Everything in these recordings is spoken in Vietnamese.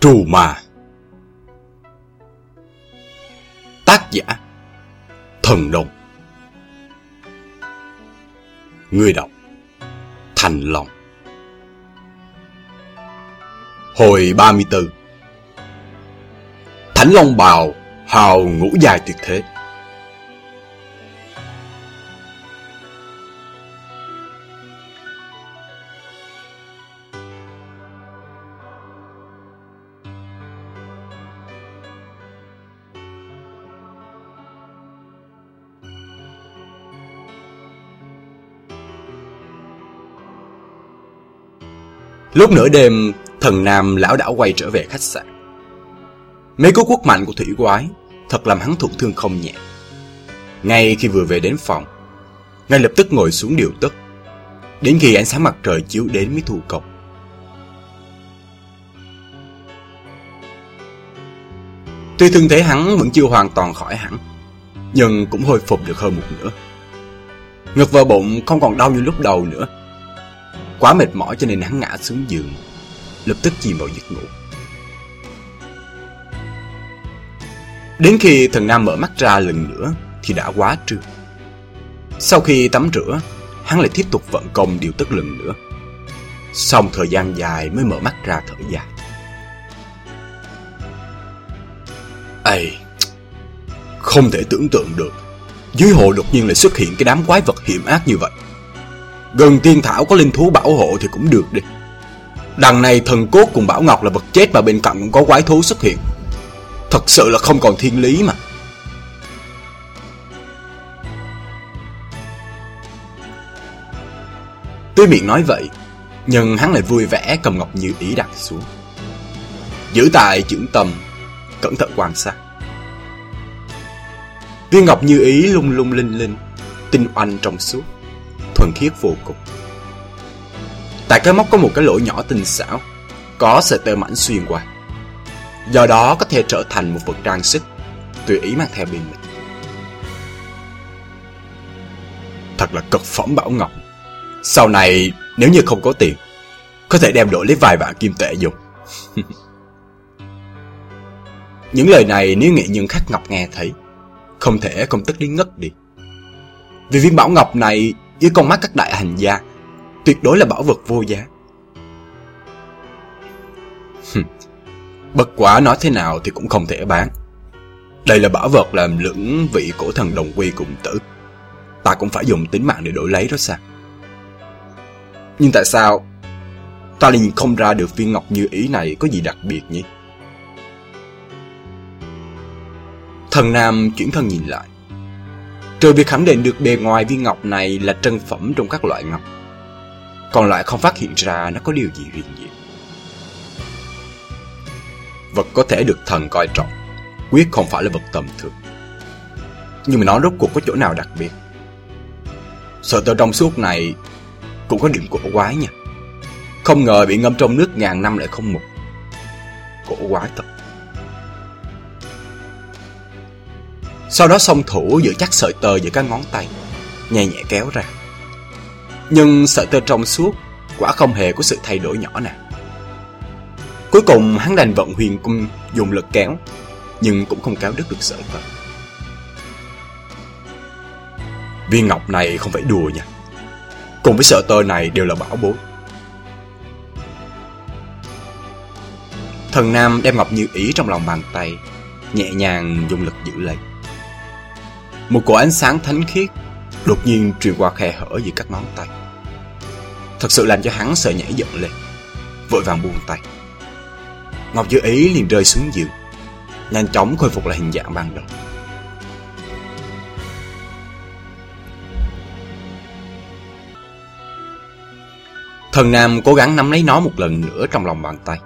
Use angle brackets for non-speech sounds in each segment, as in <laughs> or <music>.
Trù mà Tác giả, Thần Đồng. Người đọc, Thành Long. Hồi 34 Thánh Long Bào Hào ngũ dài tuyệt thế. Lúc nửa đêm, thần nam lão đảo quay trở về khách sạn. Mấy cú quốc mạnh của thủy quái thật làm hắn thụ thương không nhẹ. Ngay khi vừa về đến phòng, ngay lập tức ngồi xuống điều tức, đến khi ánh sáng mặt trời chiếu đến mới thu công. Tuy thương thế hắn vẫn chưa hoàn toàn khỏi hẳn, nhưng cũng hồi phục được hơn một nửa. Ngực và bụng không còn đau như lúc đầu nữa, Quá mệt mỏi cho nên hắn ngã xuống giường, Lập tức chìm vào giấc ngủ. Đến khi thần Nam mở mắt ra lần nữa Thì đã quá trưa. Sau khi tắm rửa, Hắn lại tiếp tục vận công điều tức lần nữa. Xong thời gian dài mới mở mắt ra thở dài. Ây, Không thể tưởng tượng được. Dưới hồ đột nhiên lại xuất hiện cái đám quái vật hiểm ác như vậy. Gần tiên thảo có linh thú bảo hộ thì cũng được đi. Đằng này thần cốt cùng Bảo Ngọc là vật chết mà bên cạnh cũng có quái thú xuất hiện. Thật sự là không còn thiên lý mà. Tuy miệng nói vậy, Nhưng hắn lại vui vẻ cầm Ngọc Như Ý đặt xuống. Giữ tài trưởng tâm, Cẩn thận quan sát. Viên Ngọc Như Ý lung lung linh linh, Tinh oanh trong suốt thuần khiết vô cùng. Tại cái móc có một cái lỗ nhỏ tinh xảo, có sợi tơ mảnh xuyên qua. Do đó có thể trở thành một vật trang sức, tùy ý mang theo bên mình. Thật là cực phẩm bảo ngọc. Sau này, nếu như không có tiền, có thể đem đổi lấy vài vạn kim tệ dùng. <laughs> Những lời này nếu nghệ nhân khách ngọc nghe thấy, không thể không tức đến ngất đi. Vì viên bảo ngọc này dưới con mắt các đại hành gia, tuyệt đối là bảo vật vô giá. Bất quá nói thế nào thì cũng không thể bán. Đây là bảo vật làm lưỡng vị cổ thần đồng quy cùng tử. Ta cũng phải dùng tính mạng để đổi lấy đó sao? Nhưng tại sao ta liền không ra được viên ngọc như ý này có gì đặc biệt nhỉ? Thần Nam chuyển thân nhìn lại. Trừ việc khẳng định được bề ngoài viên ngọc này là trân phẩm trong các loại ngọc, Còn lại không phát hiện ra nó có điều gì huyền diệu. Vật có thể được thần coi trọng, Quyết không phải là vật tầm thường. Nhưng mà nó rốt cuộc có chỗ nào đặc biệt? Sợ tờ trong suốt này Cũng có điểm cổ quái nha. Không ngờ bị ngâm trong nước ngàn năm lại không mục Cổ quái thật. Sau đó song thủ giữ chắc sợi tơ giữa các ngón tay Nhẹ nhẹ kéo ra. Nhưng sợi tơ trong suốt Quả không hề có sự thay đổi nhỏ nào Cuối cùng hắn đành vận huyền cung dùng lực kéo, Nhưng cũng không kéo đứt được sợi tơ. Viên ngọc này không phải đùa nha. Cùng với sợi tơ này đều là bảo bối. Thần Nam đem ngọc như ý trong lòng bàn tay, Nhẹ nhàng dùng lực giữ lấy một cổ ánh sáng thánh khiết đột nhiên truyền qua khe hở giữa các ngón tay. Thật sự làm cho hắn sợ nhảy giận lên, vội vàng buông tay. Ngọc Dư Ý liền rơi xuống giường, nhanh chóng khôi phục lại hình dạng ban đầu. Thần Nam cố gắng nắm lấy nó một lần nữa trong lòng bàn tay.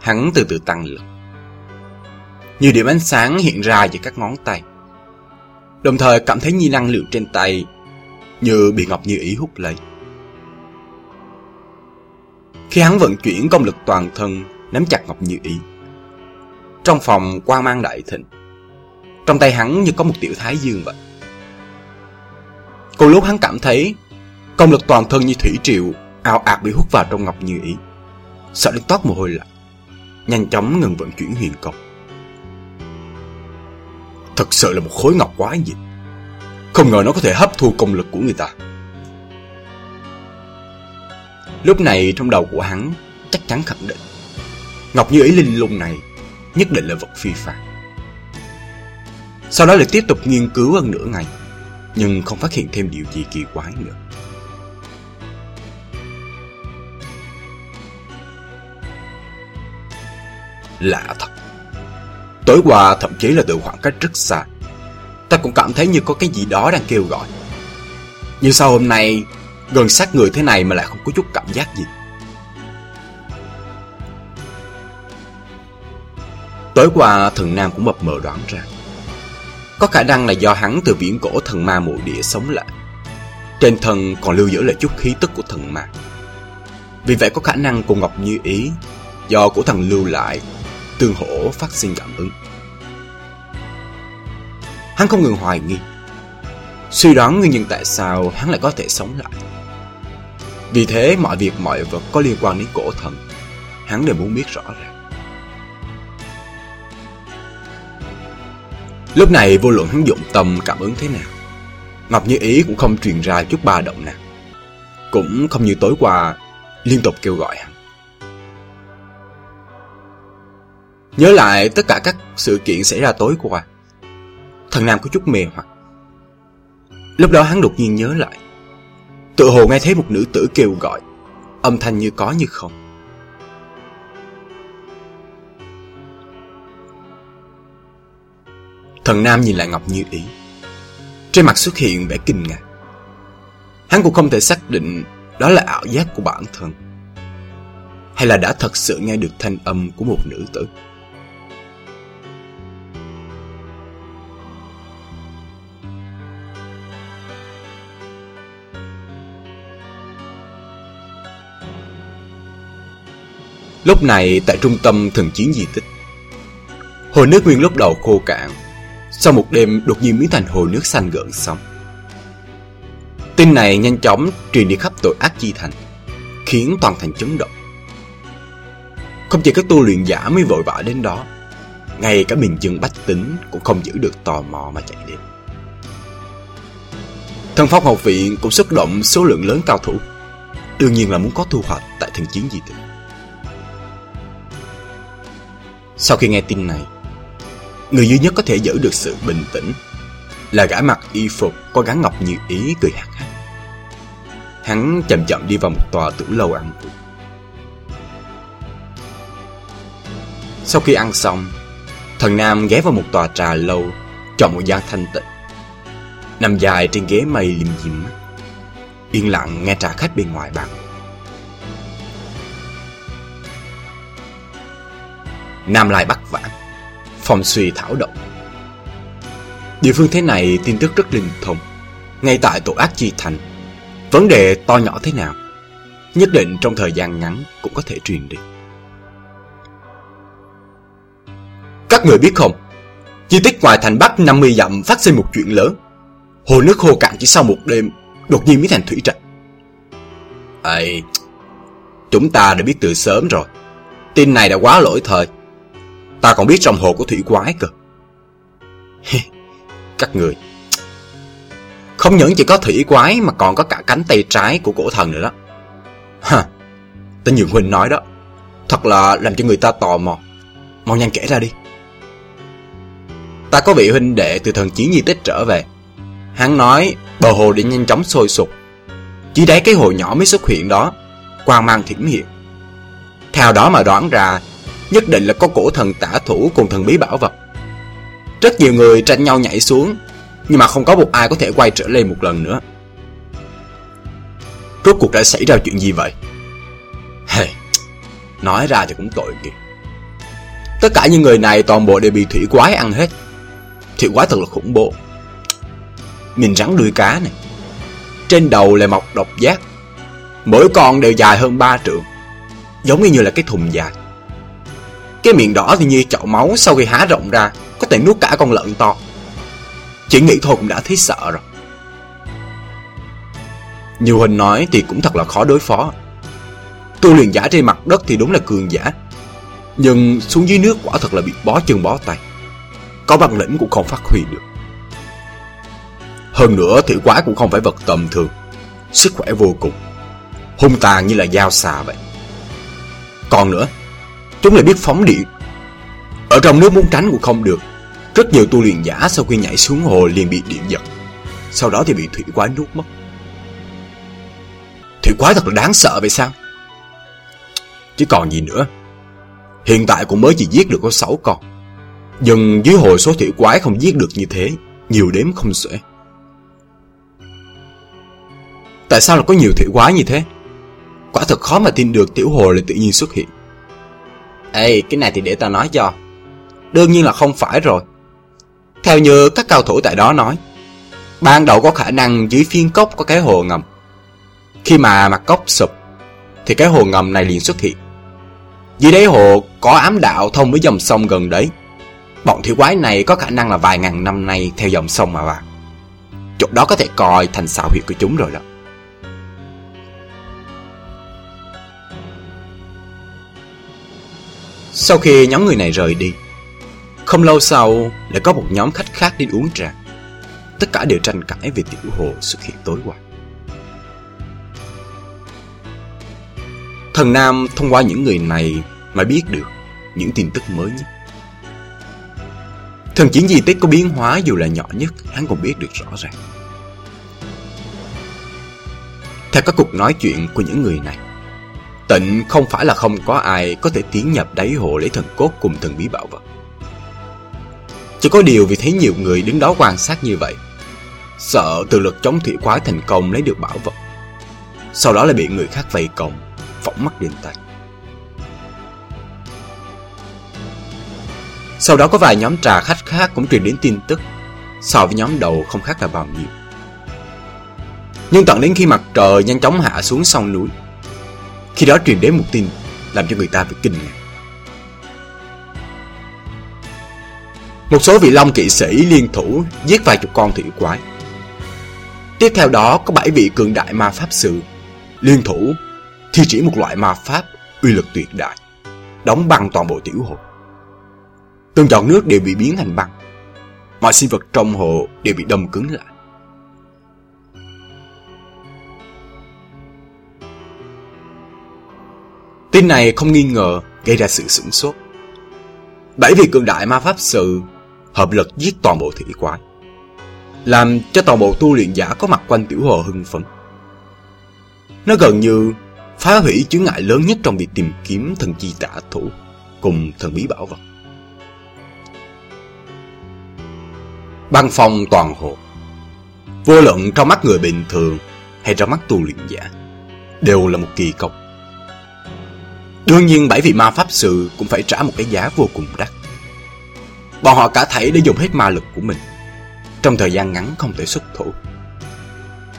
Hắn từ từ tăng lực. Nhiều điểm ánh sáng hiện ra giữa các ngón tay đồng thời cảm thấy như năng lượng trên tay như bị Ngọc Như Ý hút lấy. Khi hắn vận chuyển công lực toàn thân nắm chặt Ngọc Như Ý. Trong phòng quang mang đại thịnh, trong tay hắn như có một tiểu thái dương vậy. Cùng lúc hắn cảm thấy công lực toàn thân như thủy triệu ào ạt bị hút vào trong Ngọc Như Ý, sợ đến toát mồ hôi lạnh. nhanh chóng ngừng vận chuyển huyền công. Thật sự là một khối ngọc quái gì. Không ngờ nó có thể hấp thu công lực của người ta. Lúc này trong đầu của hắn chắc chắn khẳng định Ngọc Như Ý Linh Lung này nhất định là vật phi phàm. Sau đó lại tiếp tục nghiên cứu hơn nửa ngày, nhưng không phát hiện thêm điều gì kỳ quái nữa. Lạ thật. Tối qua thậm chí là từ khoảng cách rất xa, ta cũng cảm thấy như có cái gì đó đang kêu gọi. Nhưng sao hôm nay, gần sát người thế này mà lại không có chút cảm giác gì. Tối qua thần Nam cũng mập mờ đoán ra Có khả năng là do hắn từ viễn cổ thần ma mộ địa sống lại Trên thân còn lưu giữ lại chút khí tức của thần ma Vì vậy có khả năng cùng Ngọc Như Ý Do của thần lưu lại Tương hỗ phát sinh cảm ứng. Hắn không ngừng hoài nghi. Suy đoán nguyên nhân tại sao hắn lại có thể sống lại. Vì thế, mọi việc, mọi vật có liên quan đến cổ thần, Hắn đều muốn biết rõ ràng. Lúc này, vô luận hắn dụng tâm cảm ứng thế nào, Ngọc Như Ý cũng không truyền ra chút ba động nào. Cũng không như tối qua, Liên tục kêu gọi hắn. Nhớ lại tất cả các sự kiện xảy ra tối qua. Thần Nam có chút mê hoặc. Lúc đó hắn đột nhiên nhớ lại. Tự hồ nghe thấy một nữ tử kêu gọi, Âm thanh như có như không. Thần Nam nhìn lại Ngọc Như Ý. Trên mặt xuất hiện vẻ kinh ngạc. Hắn cũng không thể xác định Đó là ảo giác của bản thân, Hay là đã thật sự nghe được thanh âm của một nữ tử. Lúc này tại trung tâm thần chiến di tích Hồ nước nguyên lúc đầu khô cạn sau một đêm đột nhiên biến thành hồ nước xanh gợn sóng. Tin này nhanh chóng truyền đi khắp tội ác chi thành, khiến toàn thành chấn động. Không chỉ các tu luyện giả mới vội vã đến đó, ngay cả bình dân bách tính cũng không giữ được tò mò mà chạy đến. Thần Phong học viện cũng xuất động số lượng lớn cao thủ, đương nhiên là muốn có thu hoạch tại thần chiến di tích. Sau khi nghe tin này, Người duy nhất có thể giữ được sự bình tĩnh Là gã mặc y phục có gắn ngọc như ý cười hạt hạt. Hắn chậm chậm đi vào một tòa tử lâu ăn uống Sau khi ăn xong Thần Nam ghé vào một tòa trà lâu Chọn một gian thanh tịnh Nằm dài trên ghế mây liềm dim mắt Yên lặng nghe trà khách bên ngoài bàn Nam Lai Bắc Vãng, phong suy thảo động. Địa phương thế này tin tức rất linh thông, ngay tại tổ ác chi thành. Vấn đề to nhỏ thế nào, nhất định trong thời gian ngắn cũng có thể truyền đi. Các người biết không, di tích ngoài thành Bắc 50 dặm phát sinh một chuyện lớn. Hồ nước khô cạn chỉ sau một đêm, đột nhiên biến thành thủy trạch. Ây, chúng ta đã biết từ sớm rồi. Tin này đã quá lỗi thời. Ta còn biết trong hồ của thủy quái cơ. Các người. Không những chỉ có thủy quái mà còn có cả cánh tay trái của cổ thần nữa đó. Ha, tên Nhượng Huynh nói đó. Thật là làm cho người ta tò mò. Mau nhanh kể ra đi. Ta có vị huynh đệ từ thần chiến di tích trở về. Hắn nói bờ hồ đã nhanh chóng sôi sục. Chỉ đáy cái hồ nhỏ mới xuất hiện đó, quang mang thiểm hiện. Theo đó mà đoán ra nhất định là có cổ thần tả thủ cùng thần bí bảo vật. Rất nhiều người tranh nhau nhảy xuống, nhưng mà không có một ai có thể quay trở lên một lần nữa. Rốt cuộc đã xảy ra chuyện gì vậy? Hey, nói ra thì cũng tội nghiệp. Tất cả những người này toàn bộ đều bị thủy quái ăn hết. Thủy quái thật là khủng bố. Mình rắn đuôi cá này. Trên đầu là mọc độc giác. Mỗi con đều dài hơn 3 trượng. Giống như là cái thùng dài. Cái miệng đỏ thì như chậu máu sau khi há rộng ra, có thể nuốt cả con lợn to. Chỉ nghĩ thôi cũng đã thấy sợ rồi. Như Huỳnh nói thì cũng thật là khó đối phó. Tu luyện giả trên mặt đất thì đúng là cường giả. Nhưng xuống dưới nước quả thật là bị bó chân bó tay Có bản lĩnh cũng không phát huy được Hơn nữa thủy quái cũng không phải vật tầm thường Sức khỏe vô cùng Hung tàn như là dao xà vậy Còn nữa Chúng lại biết phóng điện. Ở trong nước muốn tránh cũng không được. Rất nhiều tu luyện giả sau khi nhảy xuống hồ liền bị điện giật. Sau đó thì bị thủy quái nuốt mất. Thủy quái thật là đáng sợ vậy sao? Chứ còn gì nữa. Hiện tại cũng mới chỉ giết được có 6 con. Nhưng dưới hồ số thủy quái không giết được như thế, Nhiều đếm không xuể. Tại sao lại có nhiều thủy quái như thế? Quả thật khó mà tin được tiểu hồ lại tự nhiên xuất hiện. Ê, cái này thì để ta nói cho Đương nhiên là không phải rồi Theo như các cao thủ tại đó nói, Ban đầu có khả năng dưới phiên cốc có cái hồ ngầm Khi mà mặt cốc sụp, Thì cái hồ ngầm này liền xuất hiện dưới đáy hồ có ám đạo thông với dòng sông gần đấy. Bọn thiếu quái này có khả năng là vài ngàn năm nay theo dòng sông mà vào. Chỗ đó có thể coi thành xào huyệt của chúng rồi đó. Sau khi nhóm người này rời đi, không lâu sau lại có một nhóm khách khác đi uống trà. Tất cả đều tranh cãi về tiểu hồ xuất hiện tối qua. Thần Nam thông qua những người này mà biết được những tin tức mới nhất. Thần chiến di tích có biến hóa dù là nhỏ nhất, hắn cũng biết được rõ ràng. Theo các cuộc nói chuyện của những người này, tịnh không phải là không có ai có thể tiến nhập đáy hồ lấy thần cốt cùng thần bí bảo vật. Chỉ có điều vì thấy nhiều người đứng đó quan sát như vậy, sợ từ lực chống thủy quái thành công lấy được bảo vật. Sau đó lại bị người khác vây công, phỏng mắt đến tay. Sau đó có vài nhóm trà khách khác cũng truyền đến tin tức So với nhóm đầu không khác là bao nhiêu Nhưng tận đến khi mặt trời nhanh chóng hạ xuống sông núi khi đó truyền đến một tin Làm cho người ta phải kinh ngạc Một số vị long kỵ sĩ liên thủ Giết vài chục con thủy quái Tiếp theo đó, có bảy vị cường đại ma pháp sư Liên thủ Thi chỉ một loại ma pháp Uy lực tuyệt đại, Đóng băng toàn bộ tiểu hồ Từng giọt nước đều bị biến thành băng. Mọi sinh vật trong hồ đều bị đông cứng lại. Tin này không nghi ngờ gây ra sự sửng sốt. Bảy vị cường đại ma pháp sư hợp lực giết toàn bộ thủy quái, làm cho toàn bộ tu luyện giả có mặt quanh tiểu hồ hưng phấn. Nó gần như phá hủy chướng ngại lớn nhất trong việc tìm kiếm thần chi tả thủ cùng thần bí bảo vật. băng phong toàn hồ. Vô luận trong mắt người bình thường hay trong mắt tu luyện giả, đều là một kỳ công. Đương nhiên bảy vị ma pháp sư cũng phải trả một cái giá vô cùng đắt. Bọn họ cả thảy đã dùng hết ma lực của mình, trong thời gian ngắn không thể xuất thủ.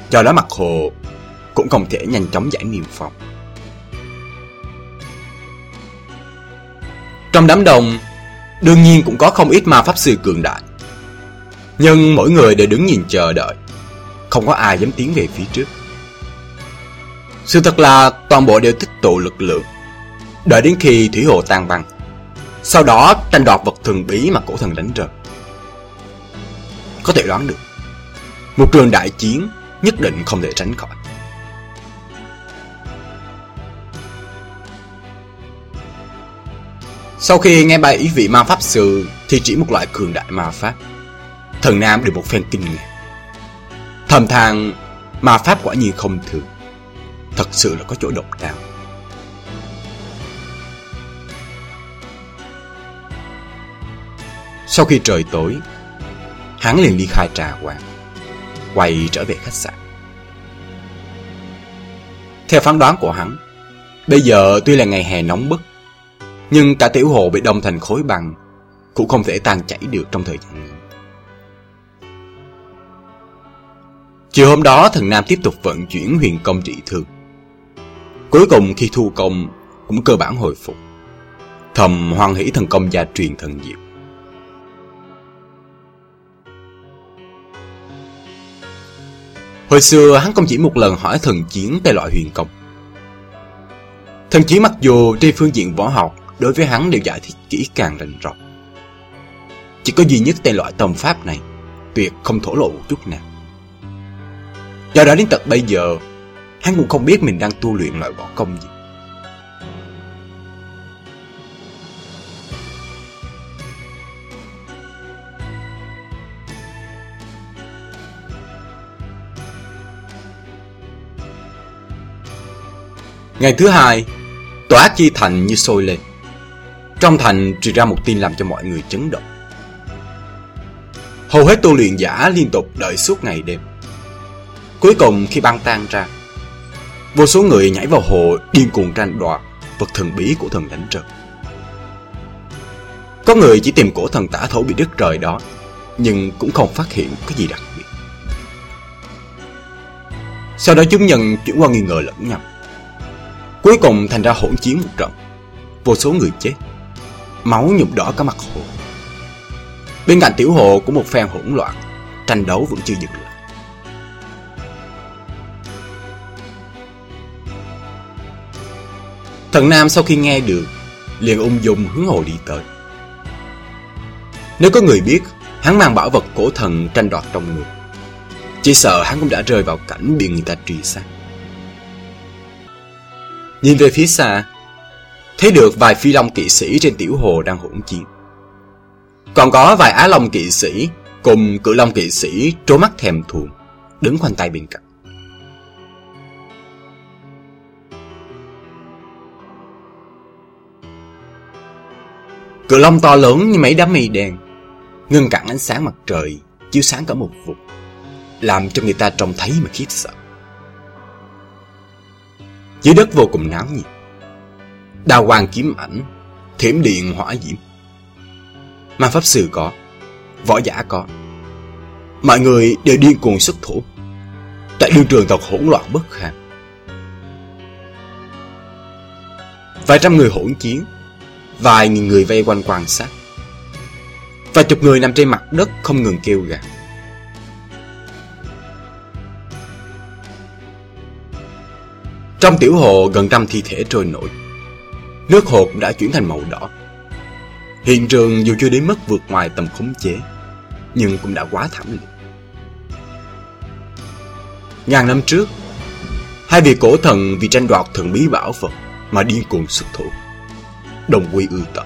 Do đó mặt hồ cũng không thể nhanh chóng giải niềm phòng. Trong đám đông, đương nhiên cũng có không ít ma pháp sư cường đại. Nhưng mỗi người đều đứng nhìn chờ đợi Không có ai dám tiến về phía trước Sự thật là toàn bộ đều tích tụ lực lượng Đợi đến khi thủy hồ tan băng. Sau đó tranh đoạt vật thần bí mà cổ thần đánh rơi Có thể đoán được, Một trường đại chiến nhất định không thể tránh khỏi. Sau khi nghe bài ý vị ma pháp sư Thì chỉ một loại cường đại ma pháp. Thần Nam được một phen kinh ngạc. Thầm than, Ma pháp quả nhiên không thường. Thật sự là có chỗ độc đáo. Sau khi trời tối, Hắn liền đi khai trà quán, Quay trở về khách sạn Theo phán đoán của hắn, Bây giờ tuy là ngày hè nóng bức, Nhưng cả tiểu hồ bị đông thành khối băng Cũng không thể tan chảy được trong thời gian ngắn Chiều hôm đó, thần Nam tiếp tục vận chuyển huyền công trị thương. Cuối cùng khi thu công, cũng cơ bản hồi phục. Thầm hoan hỷ thần công gia truyền thần diệu. Hồi xưa hắn không chỉ một lần hỏi thần chiến về loại huyền công. Thần chiến mặc dù trên phương diện võ học đối với hắn đều giải thích kỹ càng rành rọt. Chỉ có duy nhất tên loại tông pháp này, tuyệt không thổ lộ một chút nào. Do đó đến tận bây giờ, hắn cũng không biết mình đang tu luyện loại võ công gì. Ngày thứ hai, tòa chi thành như sôi lên. Trong thành truyền ra một tin làm cho mọi người chấn động. Hầu hết tu luyện giả liên tục đợi suốt ngày đêm. Cuối cùng khi băng tan ra, vô số người nhảy vào hồ điên cuồng tranh đoạt vật thần bí của thần đánh trời. Có người chỉ tìm cổ thần tả thổ bị đứt rời đó, nhưng cũng không phát hiện cái gì đặc biệt. Sau đó chúng nhân chuyển qua nghi ngờ lẫn nhau. Cuối cùng thành ra hỗn chiến một trận. Vô số người chết. Máu nhuộm đỏ cả mặt hồ. Bên cạnh tiểu hồ của một phen hỗn loạn, Tranh đấu vẫn chưa dừng lại. Thần Nam sau khi nghe được, liền ung dung hướng hồ đi tới. Nếu có người biết, Hắn mang bảo vật cổ thần tranh đoạt trong người. Chỉ sợ hắn cũng đã rơi vào cảnh bị người ta truy sát. Nhìn về phía xa, thấy được vài phi long kỵ sĩ trên tiểu hồ đang hỗn chiến. Còn có vài á long kỵ sĩ cùng cự long kỵ sĩ trố mắt thèm thuồng, đứng khoanh tay bên cạnh. Cự long to lớn như mấy đám mây đen, ngưng cản ánh sáng mặt trời, chiếu sáng cả một vùng, làm cho người ta trông thấy mà khiếp sợ. Dưới đất vô cùng náo nhiệt. Đào hoàng kiếm ảnh, Thiểm điện hỏa diễm. Ma pháp sư có, Võ giả có. Mọi người đều điên cuồng xuất thủ. Tại đường trường tộc hỗn loạn bất kham. Vài trăm người hỗn chiến, Vài nghìn người vây quanh quan sát. Vài chục người nằm trên mặt đất không ngừng kêu gào. Trong tiểu hồ gần trăm thi thể trôi nổi, Nước hồ đã chuyển thành màu đỏ. Hiện trường dù chưa đến mức vượt ngoài tầm khống chế, Nhưng cũng đã quá thảm liệt. Ngàn năm trước, Hai vị cổ thần vì tranh đoạt thần bí bảo Phật Mà điên cuồng xuất thủ, Đồng quy ư tận.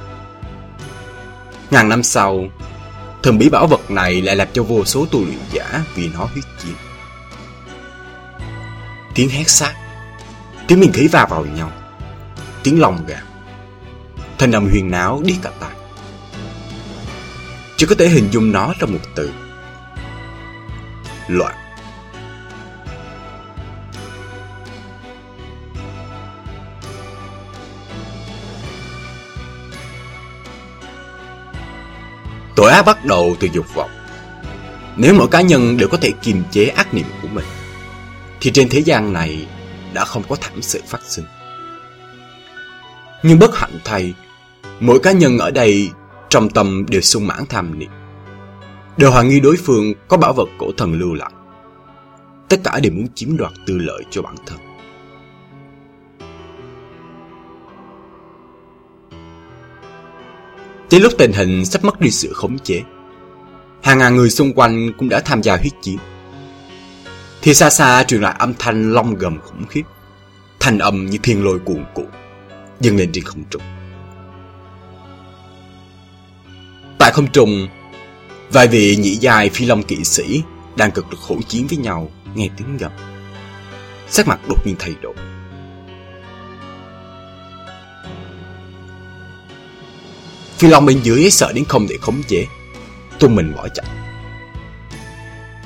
Ngàn năm sau, Thần bí bảo vật này lại làm cho vô số tu luyện giả Vì nó huyết chiến Tiếng hét sát. Tiếng mình khí va vào nhau. Tiếng lòng gào. Thanh âm huyền náo đi cả tai. Chỉ có thể hình dung nó trong một từ. Loạn. Tội ác bắt đầu từ dục vọng. Nếu mỗi cá nhân đều có thể kiềm chế ác niệm của mình, Thì trên thế gian này đã không có thảm sự phát sinh. Nhưng bất hạnh thay, mỗi cá nhân ở đây trong tâm đều sung mãn tham niệm. Đều hoài nghi đối phương có bảo vật cổ thần lưu lại. Tất cả đều muốn chiếm đoạt tư lợi cho bản thân. Tới lúc tình hình sắp mất đi sự khống chế, hàng ngàn người xung quanh cũng đã tham gia huyết chiến thì xa xa truyền lại âm thanh long gầm khủng khiếp, thanh âm như thiên lôi cuồn cuộn, dâng lên trên không trung. Tại không trung, vài vị nhị dài phi long kỵ sĩ đang cực lực hỗn chiến với nhau, nghe tiếng gầm. Sắc mặt đột nhiên thay đổi. Phi long bên dưới sợ đến không để khống chế, tung mình bỏ chạy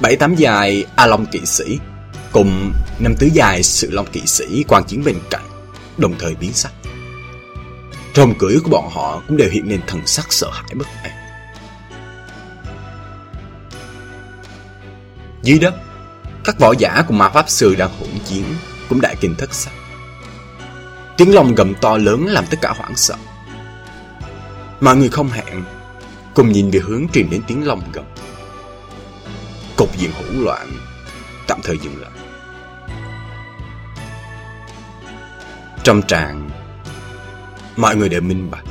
bảy tám dài A Long kỵ sĩ cùng năm tứ dài Sự Long kỵ sĩ quan chiến bên cạnh, đồng thời biến sắc. Rồng cưỡi của bọn họ cũng đều hiện lên thần sắc sợ hãi bất an. Dưới đất, các võ giả cùng ma pháp sư đang hỗn chiến cũng đại kinh thất sắc. Tiếng lòng gầm to lớn làm tất cả hoảng sợ. Mọi người không hẹn, cùng nhìn về hướng truyền đến tiếng lòng gầm cục diện hỗn loạn tạm thời dừng lại. Trong tràng, mọi người đều minh bạch.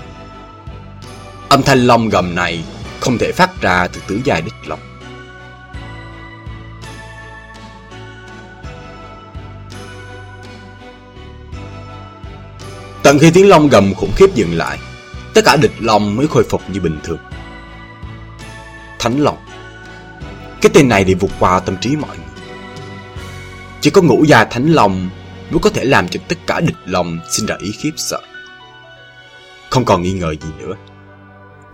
Âm thanh long gầm này không thể phát ra từ tứ giai đích long. Tận khi tiếng long gầm khủng khiếp dừng lại, tất cả địch long mới khôi phục như bình thường. Thánh long cái tên này thì vượt qua tâm trí mọi người. Chỉ có ngũ gia thánh long mới có thể làm cho tất cả địch lòng sinh ra ý khiếp sợ. Không còn nghi ngờ gì nữa.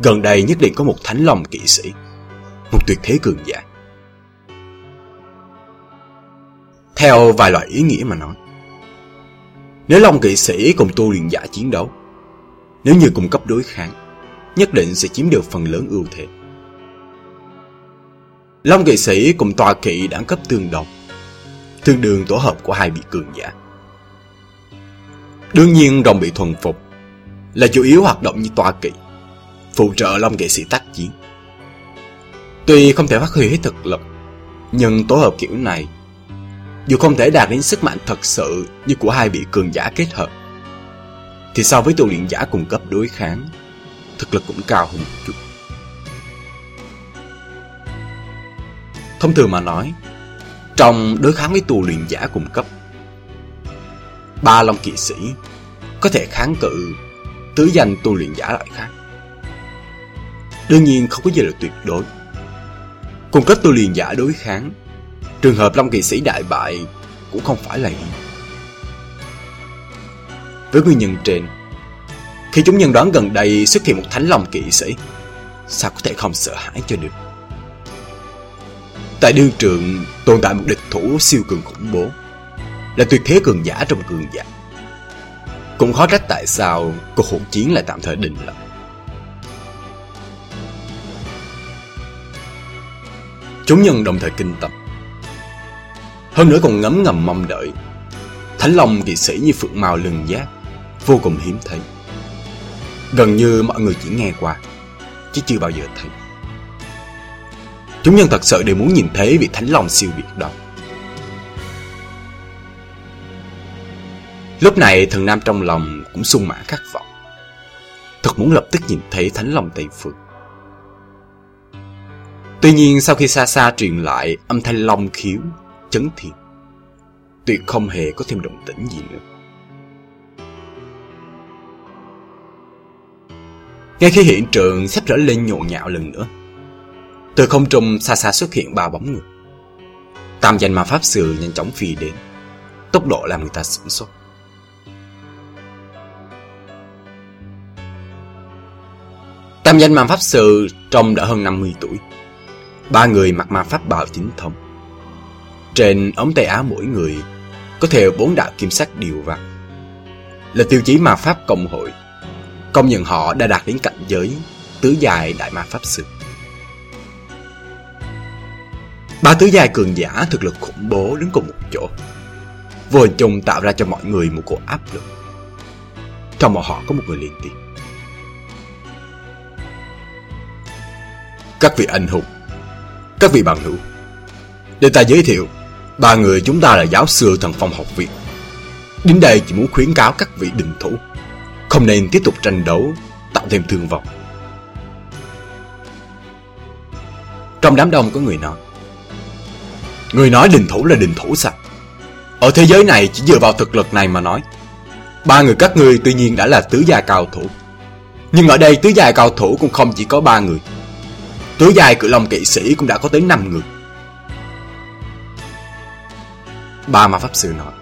Gần đây nhất định có một thánh long kỵ sĩ, một tuyệt thế cường giả. Theo vài loại ý nghĩa mà nói, nếu Long kỵ sĩ cùng tu luyện giả chiến đấu, nếu như cùng cấp đối kháng, nhất định sẽ chiếm được phần lớn ưu thế. Long kỵ sĩ cùng tòa kỵ đẳng cấp tương đồng, tương đương tổ hợp của hai vị cường giả. Đương nhiên rồng bị thuần phục là chủ yếu hoạt động như tòa kỵ, phụ trợ Long kỵ sĩ tác chiến. Tuy không thể phát huy hết thực lực, nhưng tổ hợp kiểu này dù không thể đạt đến sức mạnh thật sự như của hai vị cường giả kết hợp, thì so với tu luyện giả cùng cấp đối kháng, thực lực cũng cao hơn một chút. Thông thường mà nói, trong đối kháng với tu luyện giả cùng cấp, ba long kỵ sĩ có thể kháng cự tứ danh tu luyện giả loại khác. Đương nhiên không có gì là tuyệt đối. Cùng cấp tu luyện giả đối kháng Trường hợp Long Kỵ Sĩ đại bại cũng không phải là hiếm. Với nguyên nhân trên, khi chúng nhân đoán gần đây xuất hiện một thánh Long Kỵ Sĩ, sao có thể không sợ hãi cho được? Tại đương trường tồn tại một địch thủ siêu cường khủng bố, là tuyệt thế cường giả trong cường giả. Cũng khó trách tại sao cuộc hỗn chiến lại tạm thời đình lập Chúng nhân đồng thời kinh tập hơn nữa còn ngấm ngầm mong đợi. Thánh Long kỵ sĩ như phượng màu lừng giác, vô cùng hiếm thấy. Gần như mọi người chỉ nghe qua, chứ chưa bao giờ thấy. Chúng nhân thật sự đều muốn nhìn thấy vị Thánh Long siêu việt đó. Lúc này thần nam trong lòng cũng sung mãn khát vọng. Thật muốn lập tức nhìn thấy Thánh Long Tây Phương. Tuy nhiên sau khi xa xa truyền lại âm thanh long khiếu chấn thiên. Tuyệt không hề có thêm động tĩnh gì nữa. Ngay khi hiện trường sắp trở lên nhộn nhạo lần nữa, từ không trung xa xa xuất hiện ba bóng người. Tam danh ma pháp sư nhanh chóng phi đến, tốc độ làm người ta sửng sốt. Tam danh ma pháp sư trông đã hơn 50 tuổi. Ba người mặc ma pháp bào chính thống. Trên ống tay áo mỗi người có theo bốn đạo kim sắc điều vặt. Là tiêu chí ma pháp công hội. Công nhận họ đã đạt đến cảnh giới tứ dài đại ma pháp sư. Ba tứ giai cường giả thực lực khủng bố đứng cùng một chỗ. Vô hình chung tạo ra cho mọi người một cổ áp lực. Trong bọn họ có một người liền tiền. Các vị anh hùng, các vị bằng hữu, để ta giới thiệu Ba người chúng ta là giáo sư thần phong học viện Đến đây chỉ muốn khuyến cáo các vị đình thủ Không nên tiếp tục tranh đấu Tạo thêm thương vọng. Trong đám đông có người nói Người nói đình thủ là đình thủ sao? Ở thế giới này chỉ dựa vào thực lực này mà nói. Ba người các ngươi tuy nhiên đã là tứ gia cao thủ. Nhưng ở đây tứ gia cao thủ cũng không chỉ có ba người. Tứ gia cự long kỵ sĩ cũng đã có tới năm người. Ba ma pháp sư nói,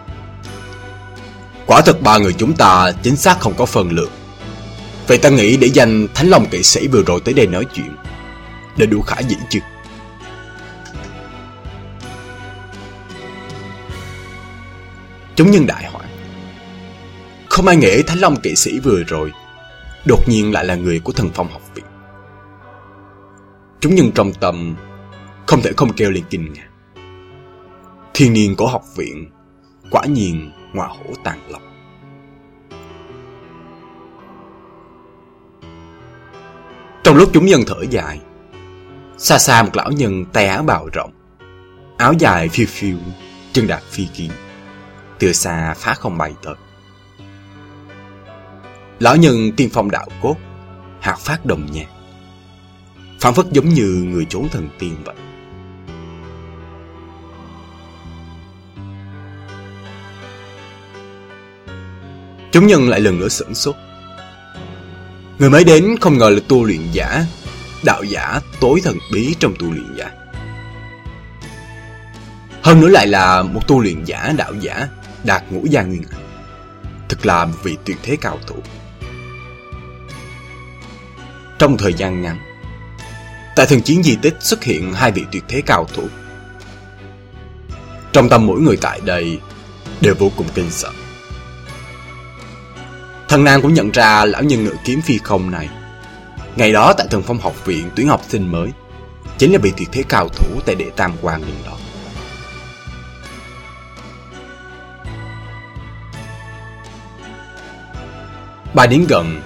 Quả thật ba người chúng ta chính xác không có phần lượng. Vậy ta nghĩ để dành Thánh Long kỵ sĩ vừa rồi tới đây nói chuyện Để đủ khả dĩ chứ Chúng nhân đại hoảng Không ai nghĩ Thánh Long kỵ sĩ vừa rồi Đột nhiên lại là người của thần phong học viện. Chúng nhân trong tâm Không thể không kêu lên kinh ngạc. Thiên niên của học viện Quả nhiên ngoại hổ tàn lộc. Trong lúc chúng nhân thở dài, Xa xa một lão nhân tay áo bào rộng, Áo dài phiêu phiêu, Chân đạp phi kiếm. Từ xa phá không bay tới Lão nhân tiên phong đạo cốt hạt phát đồng nhạc. Phản phất giống như người trốn thần tiên vậy. Chúng nhân lại lần nữa sửng sốt. Người mới đến không ngờ là tu luyện giả, đạo giả tối thần bí trong tu luyện giả. Hơn nữa lại là một tu luyện giả đạo giả đạt ngũ gia nguyên ảnh. Thực là một vị tuyệt thế cao thủ. Trong thời gian ngắn, tại thần chiến di tích xuất hiện hai vị tuyệt thế cao thủ. Trong tâm mỗi người tại đây đều vô cùng kinh sợ. Thần Nam cũng nhận ra lão nhân ngự kiếm phi không này. Ngày đó tại thần phong học viện tuyển học sinh mới, chính là vị tuyệt thế cao thủ tại đệ tam quan liền đó. Bà đến gần,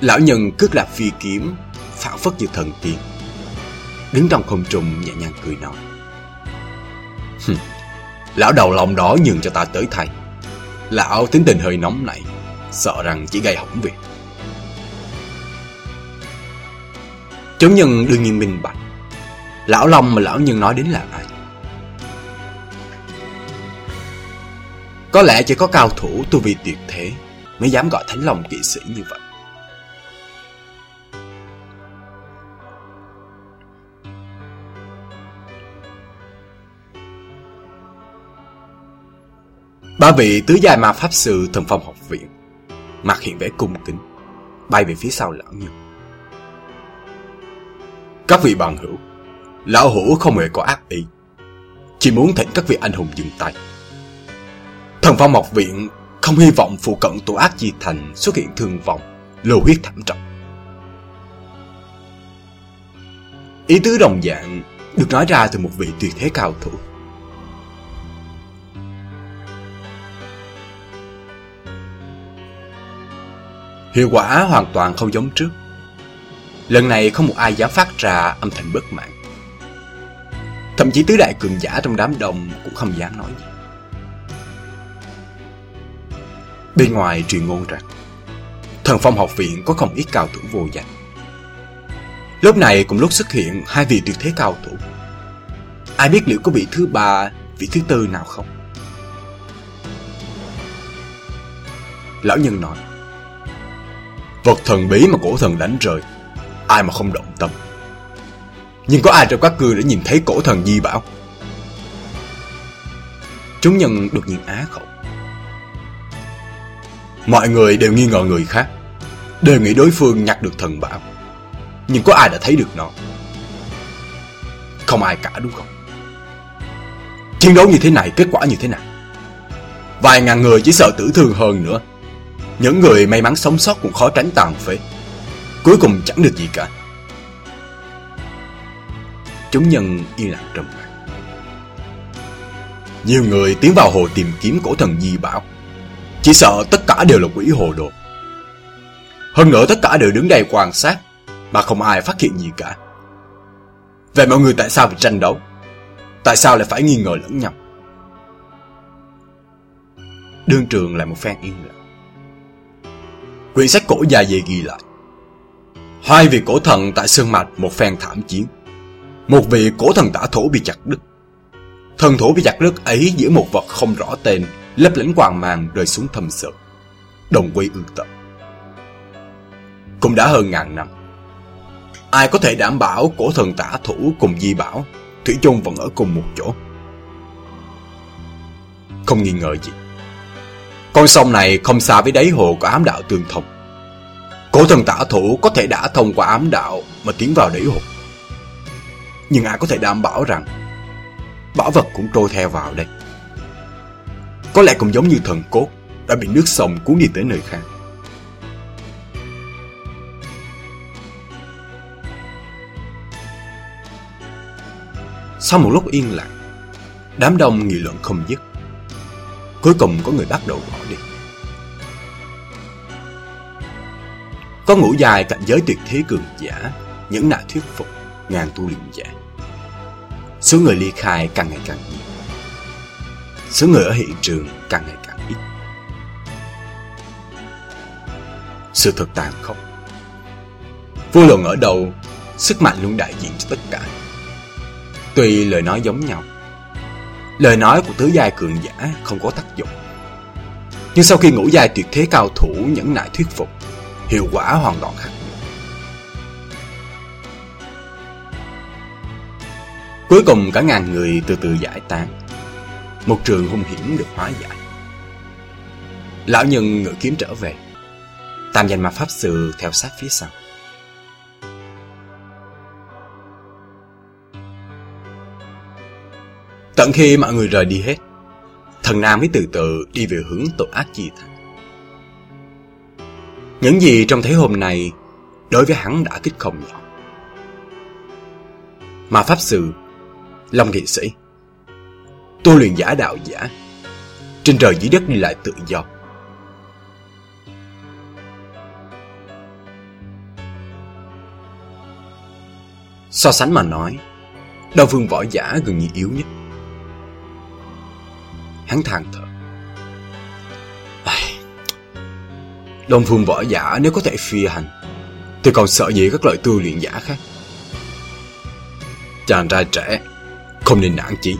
lão nhân cước lạc phi kiếm, phản phất như thần tiên. Đứng trong không trung nhẹ nhàng cười nói. lão đầu lòng đó nhường cho ta tới thay. Lão tính tình hơi nóng này, sợ rằng chỉ gây hỏng việc. Chúng nhân đương nhiên minh bạch. Lão Long mà lão nhân nói đến là ai? Có lẽ chỉ có cao thủ tu vi tuyệt thế mới dám gọi Thánh lòng kỵ sĩ như vậy. Ba vị tứ giai ma pháp sư thần phong học viện mặt hiện vẻ cung kính, bay về phía sau lão nhân. Các vị bằng hữu, lão hữu không hề có ác ý, chỉ muốn thỉnh các vị anh hùng dừng tay. Thần phong học viện không hy vọng phụ cận tổ ác di thành xuất hiện thương vong, lô huyết thảm trọng. Ý tứ đồng dạng được nói ra từ một vị tuyệt thế cao thủ. Hiệu quả hoàn toàn không giống trước. Lần này không một ai dám phát ra âm thanh bất mãn. Thậm chí tứ đại cường giả trong đám đông cũng không dám nói gì. Bên ngoài truyền ngôn rằng Thần phong học viện có không ít cao thủ vô danh. Lúc này cùng lúc xuất hiện hai vị tuyệt thế cao thủ. Ai biết liệu có vị thứ ba, vị thứ tư nào không? Lão nhân nói Vật thần bí mà cổ thần đánh rơi Ai mà không động tâm? Nhưng có ai trong các ngươi đã nhìn thấy cổ thần di bảo? Chúng nhân đột nhiên á khẩu Mọi người đều nghi ngờ người khác, Đều nghĩ đối phương nhặt được thần bảo. Nhưng có ai đã thấy được nó? Không ai cả, đúng không? Chiến đấu như thế này, kết quả như thế nào? Vài ngàn người chỉ sợ tử thương hơn nữa. Những người may mắn sống sót cũng khó tránh tàn phế. Cuối cùng chẳng được gì cả. Chúng nhân yên lặng trầm mặc. Nhiều người tiến vào hồ tìm kiếm cổ thần di bảo. Chỉ sợ tất cả đều là quỷ hồ đồ Hơn nữa tất cả đều đứng đây quan sát Mà không ai phát hiện gì cả Vậy mọi người tại sao phải tranh đấu Tại sao lại phải nghi ngờ lẫn nhau Đương trường lại một phen yên lặng quyển sách cổ dài về ghi lại. Hai vị cổ thần tại Sơn Mạch một phen thảm chiến. Một vị cổ thần tả thổ bị chặt đứt. Thần thổ bị chặt đứt ấy giữa một vật không rõ tên, lấp lánh quàng màng rơi xuống thâm sợ. Đồng quy ương tận. Cũng đã hơn ngàn năm. Ai có thể đảm bảo cổ thần tả thủ cùng di bảo, Thủy chung vẫn ở cùng một chỗ? Không nghi ngờ gì. Con sông này không xa với đáy hồ của ám đạo tương thông. Cổ thần tả thủ có thể đã thông qua ám đạo mà tiến vào đáy hồ. Nhưng ai có thể đảm bảo rằng bảo vật cũng trôi theo vào đây. Có lẽ cũng giống như thần cốt đã bị nước sông cuốn đi tới nơi khác. Sau một lúc yên lặng, đám đông nghị luận không dứt. Cuối cùng có người bắt đầu bỏ đi Có ngũ dài cạnh giới tuyệt thế cường giả Những nại thuyết phục Ngàn tu luyện giả Số người ly khai càng ngày càng nhiều Số người ở hiện trường càng ngày càng ít Sự thật tàn khốc Vô luận ở đâu, sức mạnh luôn đại diện cho tất cả. Tuy lời nói giống nhau, lời nói của tứ giai cường giả không có tác dụng. Nhưng sau khi ngũ giai tuyệt thế cao thủ nhẫn nại thuyết phục, hiệu quả hoàn toàn khác Cuối cùng cả ngàn người từ từ giải tán. Một trường hung hiểm được hóa giải. Lão nhân ngự kiếm trở về. Tam danh ma pháp sư theo sát phía sau. Tận khi mọi người rời đi hết, thần nam mới từ từ đi về hướng tội ác chi thành. Những gì trong thấy hôm nay đối với hắn đã kích không nhỏ. mà pháp sư Long nghị sĩ Tu luyện giả đạo giả. Trên trời dưới đất đi lại tự do. So sánh mà nói, Đau phương võ giả gần như yếu nhất. Hắn than thở. Đông phương võ giả nếu có thể phi hành, Thì còn sợ gì các loại tu luyện giả khác? Chàng trai trẻ, không nên nản chí.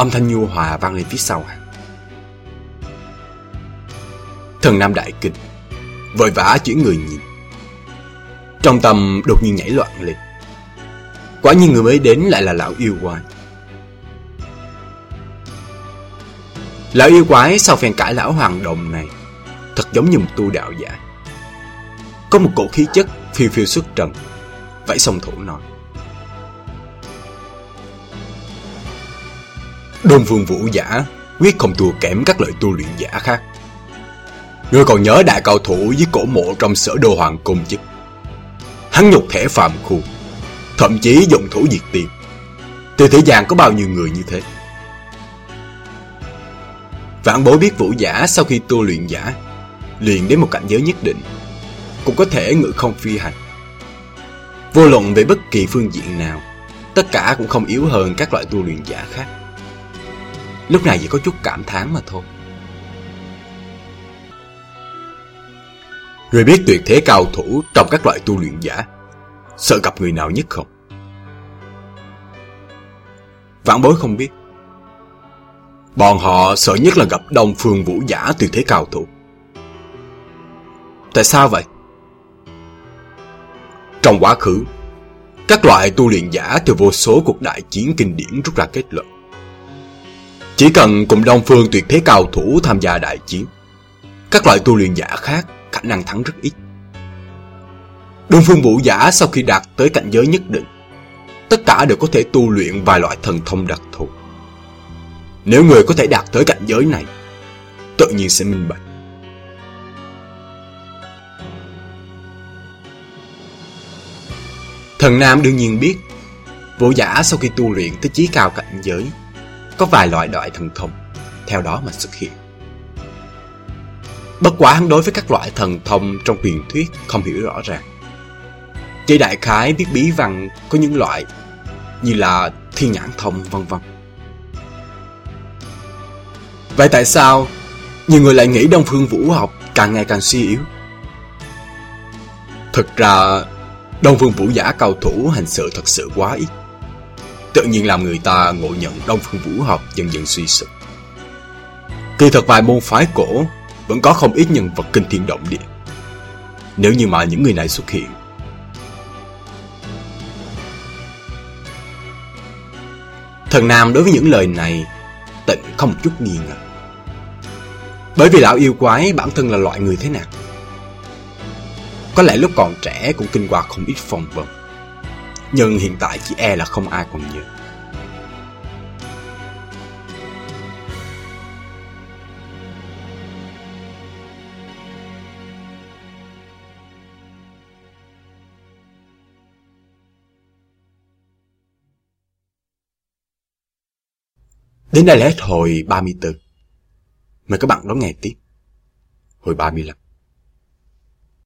Âm thanh nhu hòa vang lên phía sau hắn Thần Nam đại kinh Vội vã chuyển người nhìn. Trong tâm đột nhiên nhảy loạn lên. Quả nhiên người mới đến lại là lão yêu quái. Lão yêu quái sau phen cãi lão hoàng đồng này, Thật giống như một tu đạo giả. Có một cổ khí chất phiêu phiêu xuất trần, Vậy song thủ nói. Đôn phương vũ giả quyết không thua kém các loại tu luyện giả khác. Ngươi còn nhớ đại cao thủ với cổ mộ trong sở đô hoàng cung chứ? Hắn nhục thể phàm khu, thậm chí dụng thủ diệt tiền. Từ thế gian có bao nhiêu người như thế? Vạn bối biết vũ giả sau khi tu luyện giả, luyện đến một cảnh giới nhất định, cũng có thể ngự không phi hành. Vô luận về bất kỳ phương diện nào, tất cả cũng không yếu hơn các loại tu luyện giả khác. Lúc này chỉ có chút cảm thán mà thôi Người biết tuyệt thế cao thủ trong các loại tu luyện giả, Sợ gặp người nào nhất không? Vãn bối không biết Bọn họ sợ nhất là gặp đông phương vũ giả tuyệt thế cao thủ Tại sao vậy? Trong quá khứ, Các loại tu luyện giả từ vô số cuộc đại chiến kinh điển rút ra kết luận chỉ cần cùng Đông Phương tuyệt thế cao thủ tham gia đại chiến, các loại tu luyện giả khác khả năng thắng rất ít. Đông Phương vũ giả sau khi đạt tới cảnh giới nhất định, tất cả đều có thể tu luyện vài loại thần thông đặc thù. Nếu người có thể đạt tới cảnh giới này, tự nhiên sẽ minh bạch. Thần Nam đương nhiên biết, vũ giả sau khi tu luyện tới chí cao cảnh giới có vài loại đại thần thông theo đó mà xuất hiện. Bất quá hắn đối với các loại thần thông trong truyền thuyết không hiểu rõ ràng. Chỉ đại khái biết bí văn có những loại như là thiên nhãn thông vân vân. Vậy tại sao nhiều người lại nghĩ Đông Phương Vũ học càng ngày càng suy yếu? Thực ra, Đông Phương Vũ giả cao thủ hành sự thật sự quá ít tự nhiên làm người ta ngộ nhận Đông Phương Vũ học dần dần suy sụp. Kỳ thật vài môn phái cổ vẫn có không ít nhân vật kinh thiên động địa. Nếu như mà những người này xuất hiện, Thần Nam đối với những lời này tịnh không một chút nghi ngờ. Bởi vì lão yêu quái bản thân là loại người thế nào? Có lẽ lúc còn trẻ cũng kinh qua không ít phong vân nhưng hiện tại chỉ e là không ai còn nhớ. Đến đây là hết hồi 34. Mời các bạn đón nghe tiếp. Hồi 35.